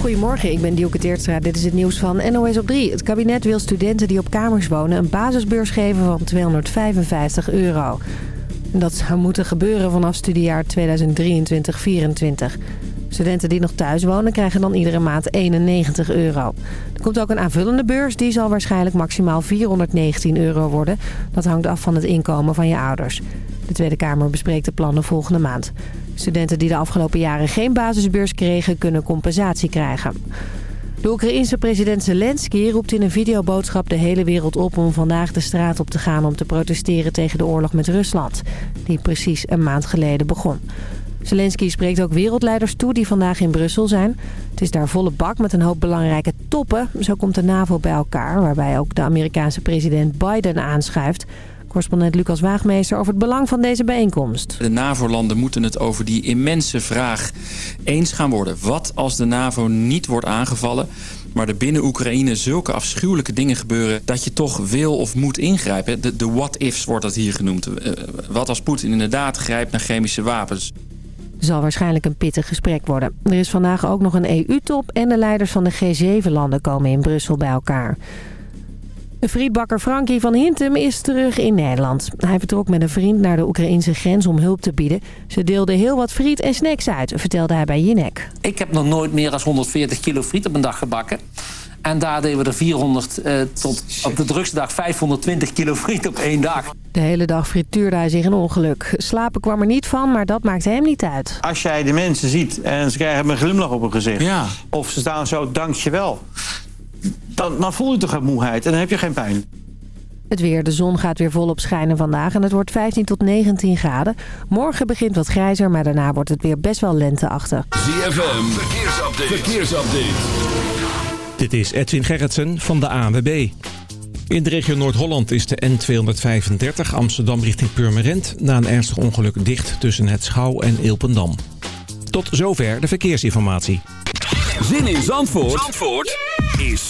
Goedemorgen, ik ben Dielke Teertstra. Dit is het nieuws van NOS op 3. Het kabinet wil studenten die op kamers wonen een basisbeurs geven van 255 euro. Dat zou moeten gebeuren vanaf studiejaar 2023-2024. Studenten die nog thuis wonen krijgen dan iedere maand 91 euro. Er komt ook een aanvullende beurs. Die zal waarschijnlijk maximaal 419 euro worden. Dat hangt af van het inkomen van je ouders. De Tweede Kamer bespreekt de plannen volgende maand. Studenten die de afgelopen jaren geen basisbeurs kregen... kunnen compensatie krijgen. De Oekraïense president Zelensky roept in een videoboodschap de hele wereld op... om vandaag de straat op te gaan om te protesteren tegen de oorlog met Rusland. Die precies een maand geleden begon. Zelensky spreekt ook wereldleiders toe die vandaag in Brussel zijn. Het is daar volle bak met een hoop belangrijke toppen. Zo komt de NAVO bij elkaar, waarbij ook de Amerikaanse president Biden aanschuift. Correspondent Lucas Waagmeester over het belang van deze bijeenkomst. De NAVO-landen moeten het over die immense vraag eens gaan worden. Wat als de NAVO niet wordt aangevallen maar er binnen Oekraïne zulke afschuwelijke dingen gebeuren... dat je toch wil of moet ingrijpen. De, de what-ifs wordt dat hier genoemd. Eh, wat als Poetin inderdaad grijpt naar chemische wapens? zal waarschijnlijk een pittig gesprek worden. Er is vandaag ook nog een EU-top en de leiders van de G7-landen komen in Brussel bij elkaar. De frietbakker Frankie van Hintem is terug in Nederland. Hij vertrok met een vriend naar de Oekraïnse grens om hulp te bieden. Ze deelden heel wat friet en snacks uit, vertelde hij bij Jinek. Ik heb nog nooit meer dan 140 kilo friet op een dag gebakken. En daar deden we er 400 eh, tot op de drukste dag 520 kilo friet op één dag. De hele dag frituurde hij zich een ongeluk. Slapen kwam er niet van, maar dat maakte hem niet uit. Als jij de mensen ziet en ze krijgen een glimlach op hun gezicht... Ja. of ze staan zo, dankjewel... Dan, dan voel je toch een moeheid en dan heb je geen pijn. Het weer, de zon gaat weer volop schijnen vandaag en het wordt 15 tot 19 graden. Morgen begint wat grijzer, maar daarna wordt het weer best wel lenteachtig. ZFM, verkeersupdate. verkeersupdate. Dit is Edwin Gerritsen van de ANWB. In de regio Noord-Holland is de N235 Amsterdam richting Purmerend... na een ernstig ongeluk dicht tussen het Schouw en Ilpendam. Tot zover de verkeersinformatie. Zin in Zandvoort, Zandvoort is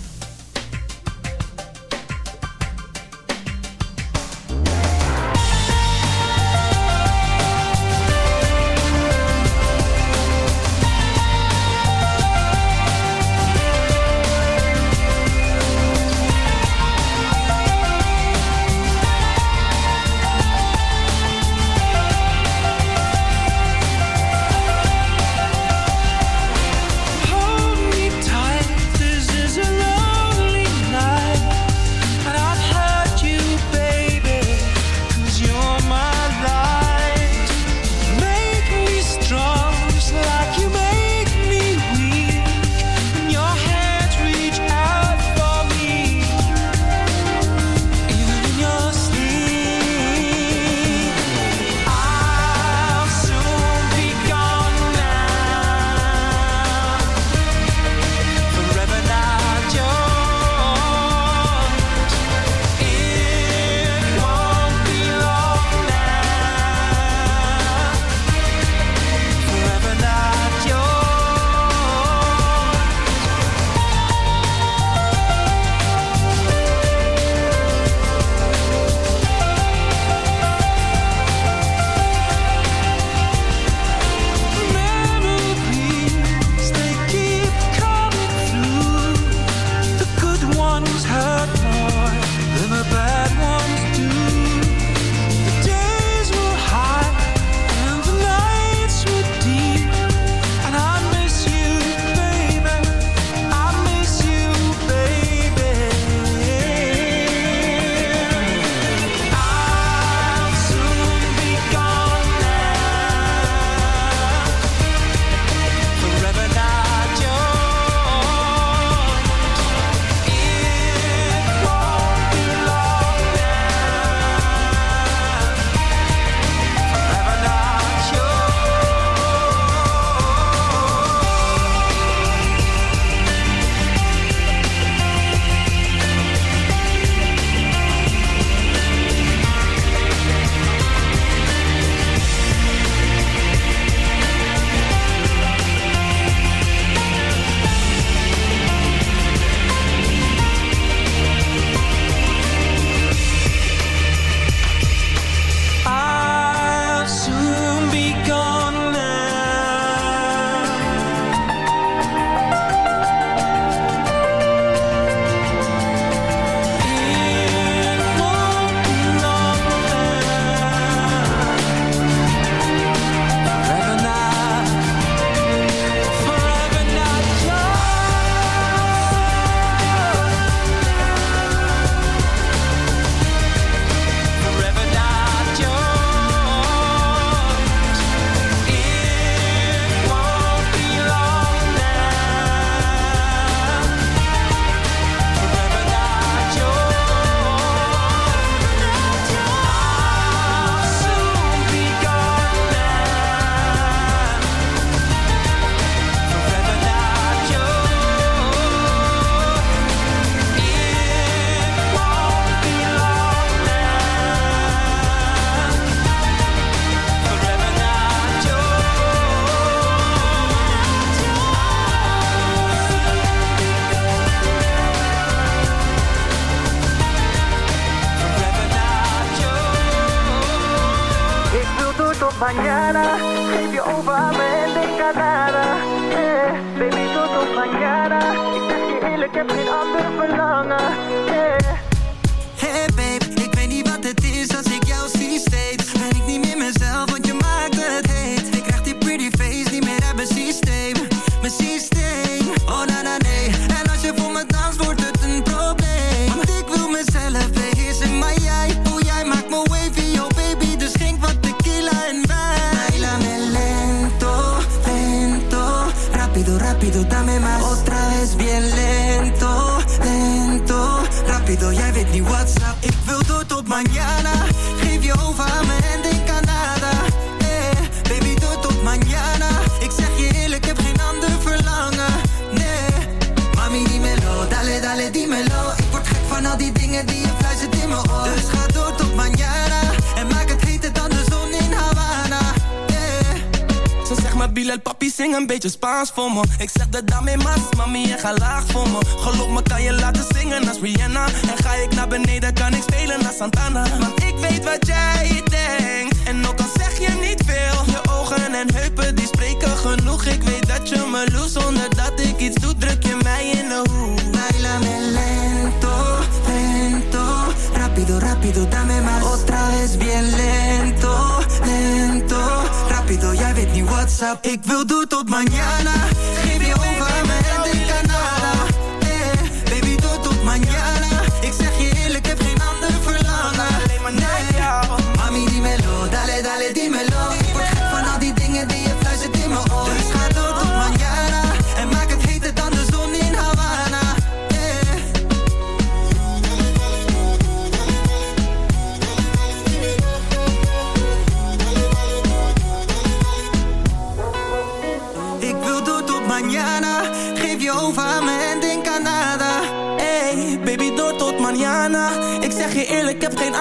Ik zeg de dame mas, mami, en ga laag voor me. Geloof me, kan je laten zingen als Rihanna. En ga ik naar beneden, kan ik spelen als Santana. Want ik weet wat jij denkt. En ook al zeg je niet veel. Je ogen en heupen, die spreken genoeg. Ik weet dat je me loest, zonder dat ik iets doe. Druk je mij in de hoek. Bailame lento, lento. Rápido, rápido, dame más. Otra vez bien lento, lento. Rápido, jij weet niet what's up. Ik wil door tot mañana.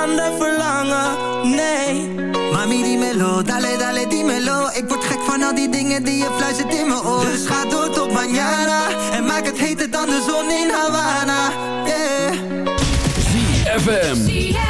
Verlangen. Nee. Mami, dímelo, dale, dale, dímelo. Ik word gek van al die dingen die je fluistert in mijn oor. Dus ga door tot mañana. En maak het heter dan de zon in Havana. Yeah. ZFM.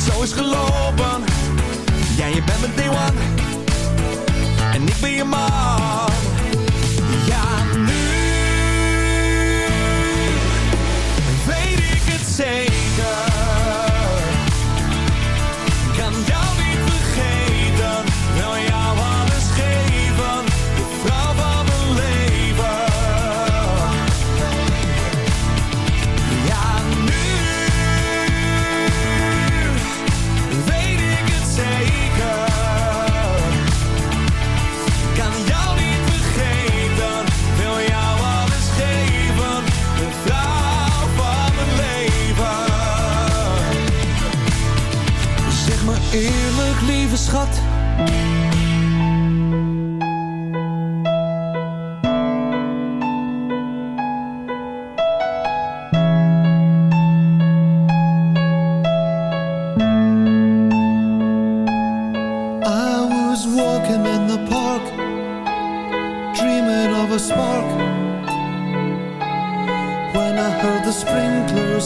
zo is gelopen. Jij, ja, je bent mijn day one. En ik ben je man.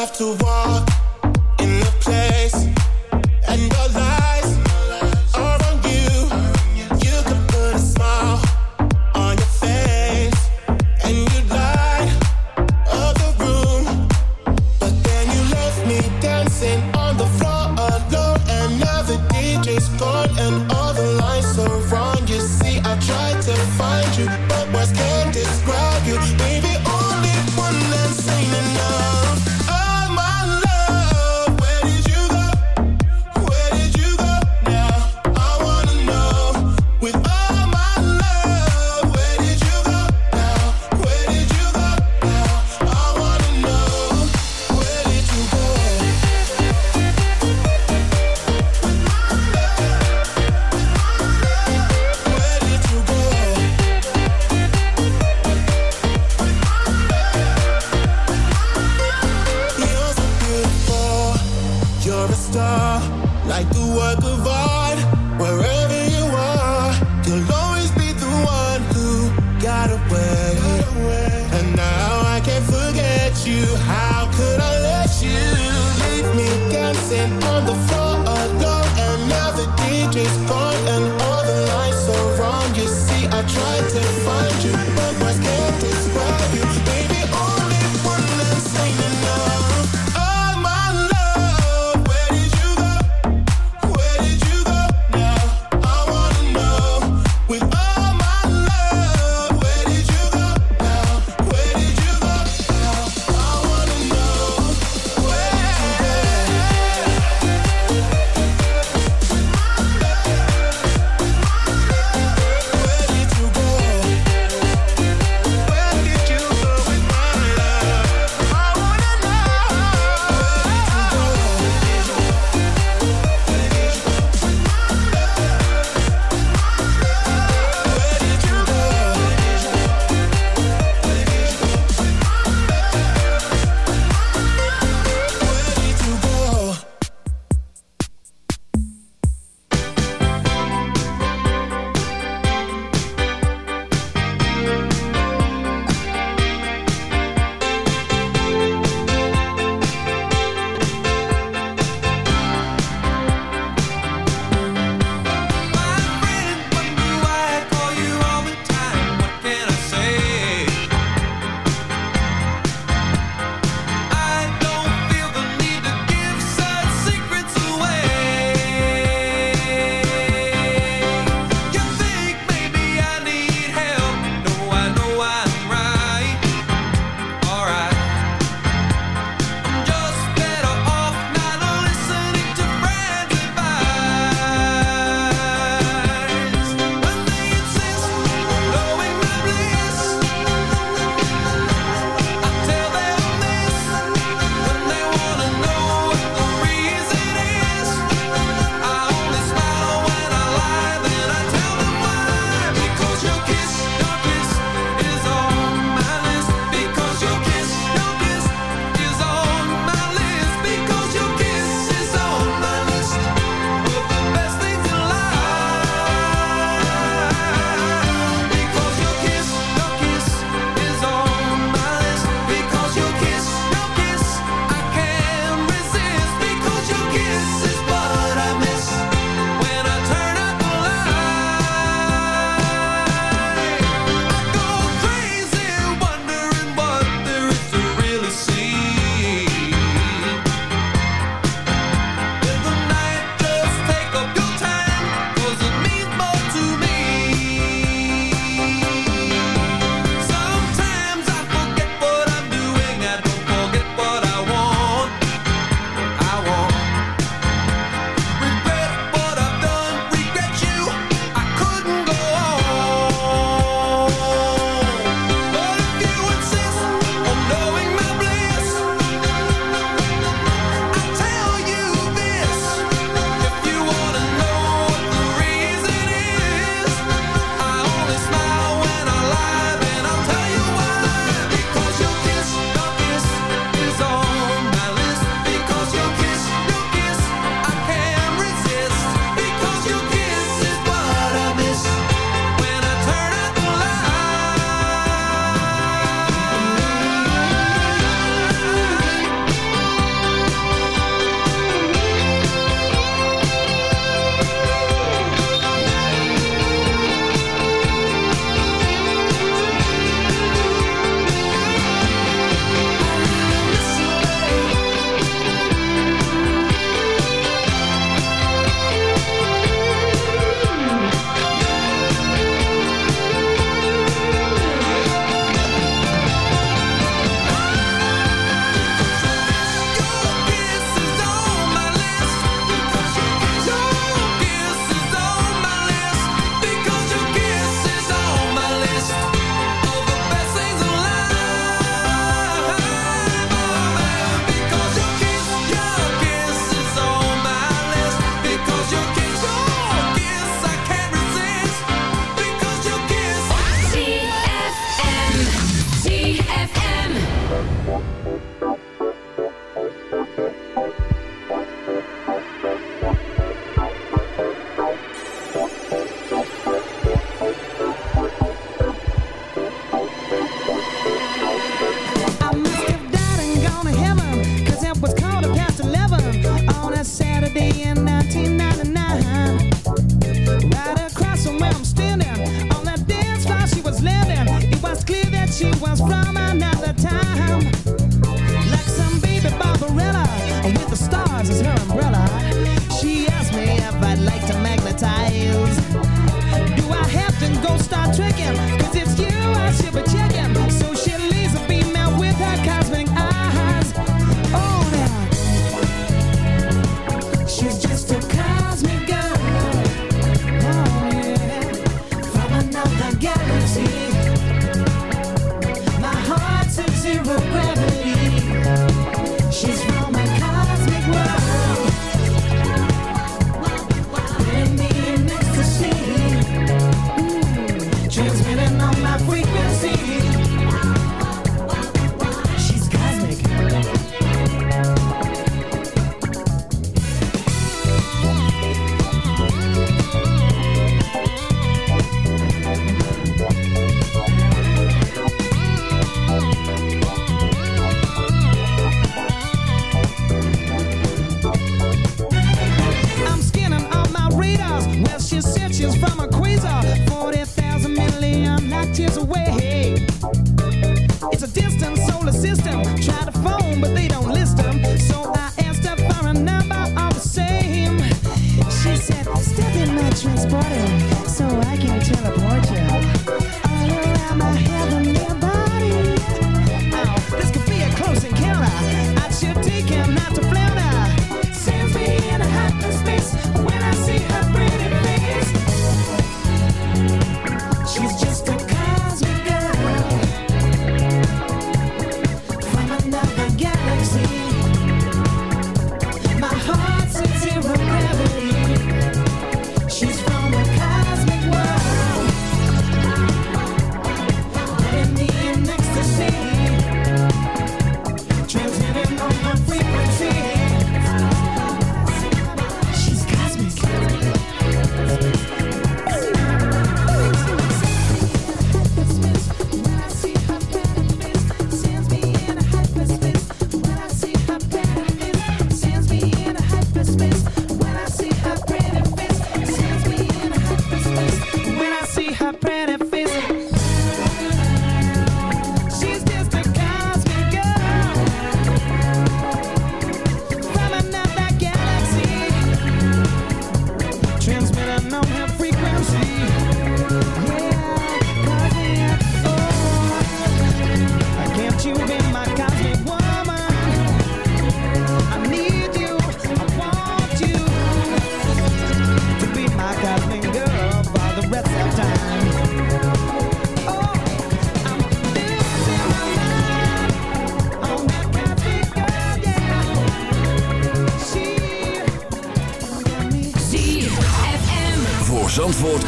Have to walk in the place, and your lies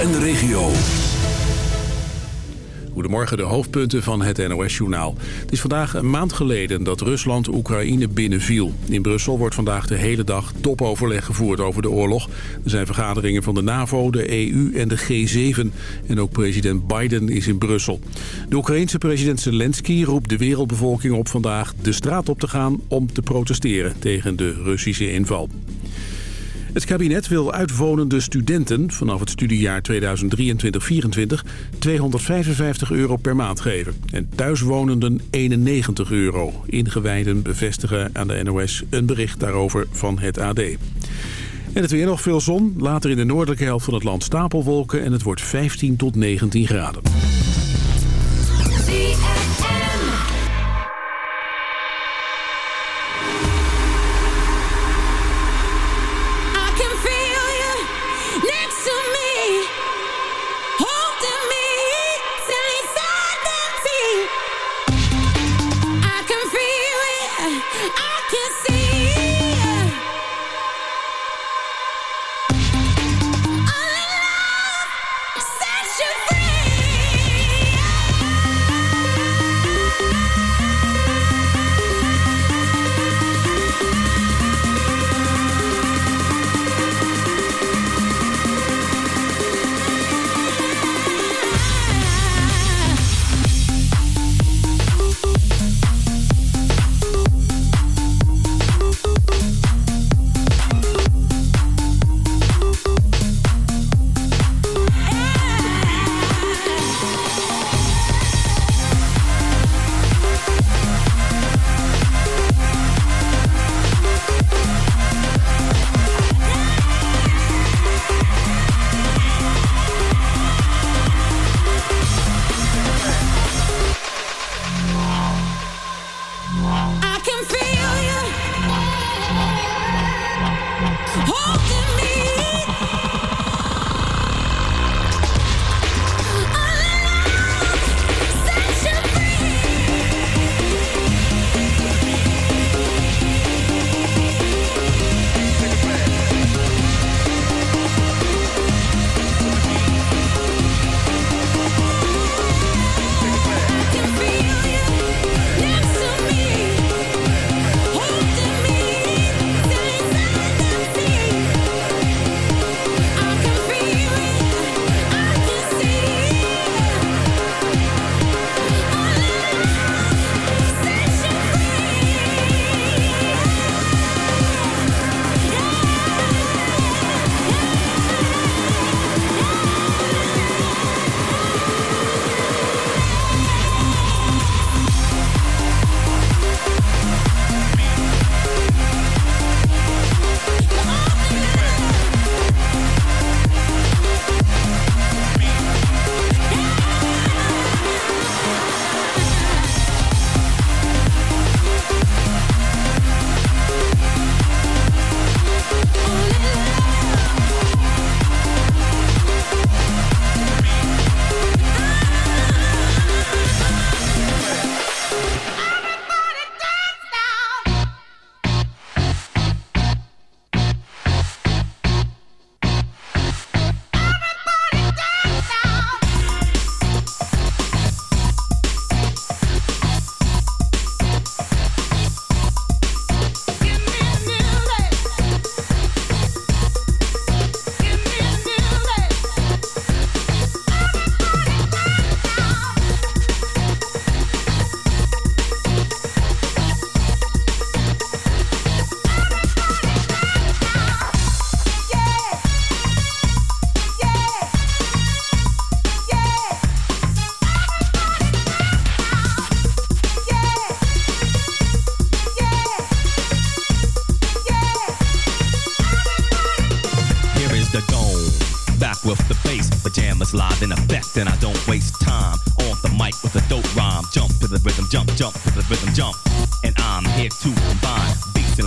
en regio. Goedemorgen, de hoofdpunten van het NOS-journaal. Het is vandaag een maand geleden dat Rusland Oekraïne binnenviel. In Brussel wordt vandaag de hele dag topoverleg gevoerd over de oorlog. Er zijn vergaderingen van de NAVO, de EU en de G7. En ook president Biden is in Brussel. De Oekraïense president Zelensky roept de wereldbevolking op vandaag de straat op te gaan... om te protesteren tegen de Russische inval. Het kabinet wil uitwonende studenten vanaf het studiejaar 2023-2024 255 euro per maand geven. En thuiswonenden 91 euro. Ingewijden bevestigen aan de NOS een bericht daarover van het AD. En het weer nog veel zon. Later in de noordelijke helft van het land stapelwolken. En het wordt 15 tot 19 graden.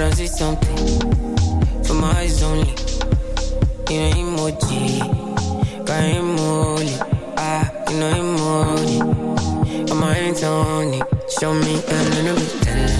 Don't see something for my eyes only. You know emoji, got emoji. Ah, you know emoji. Got my hands on it. Show me a little bit tender.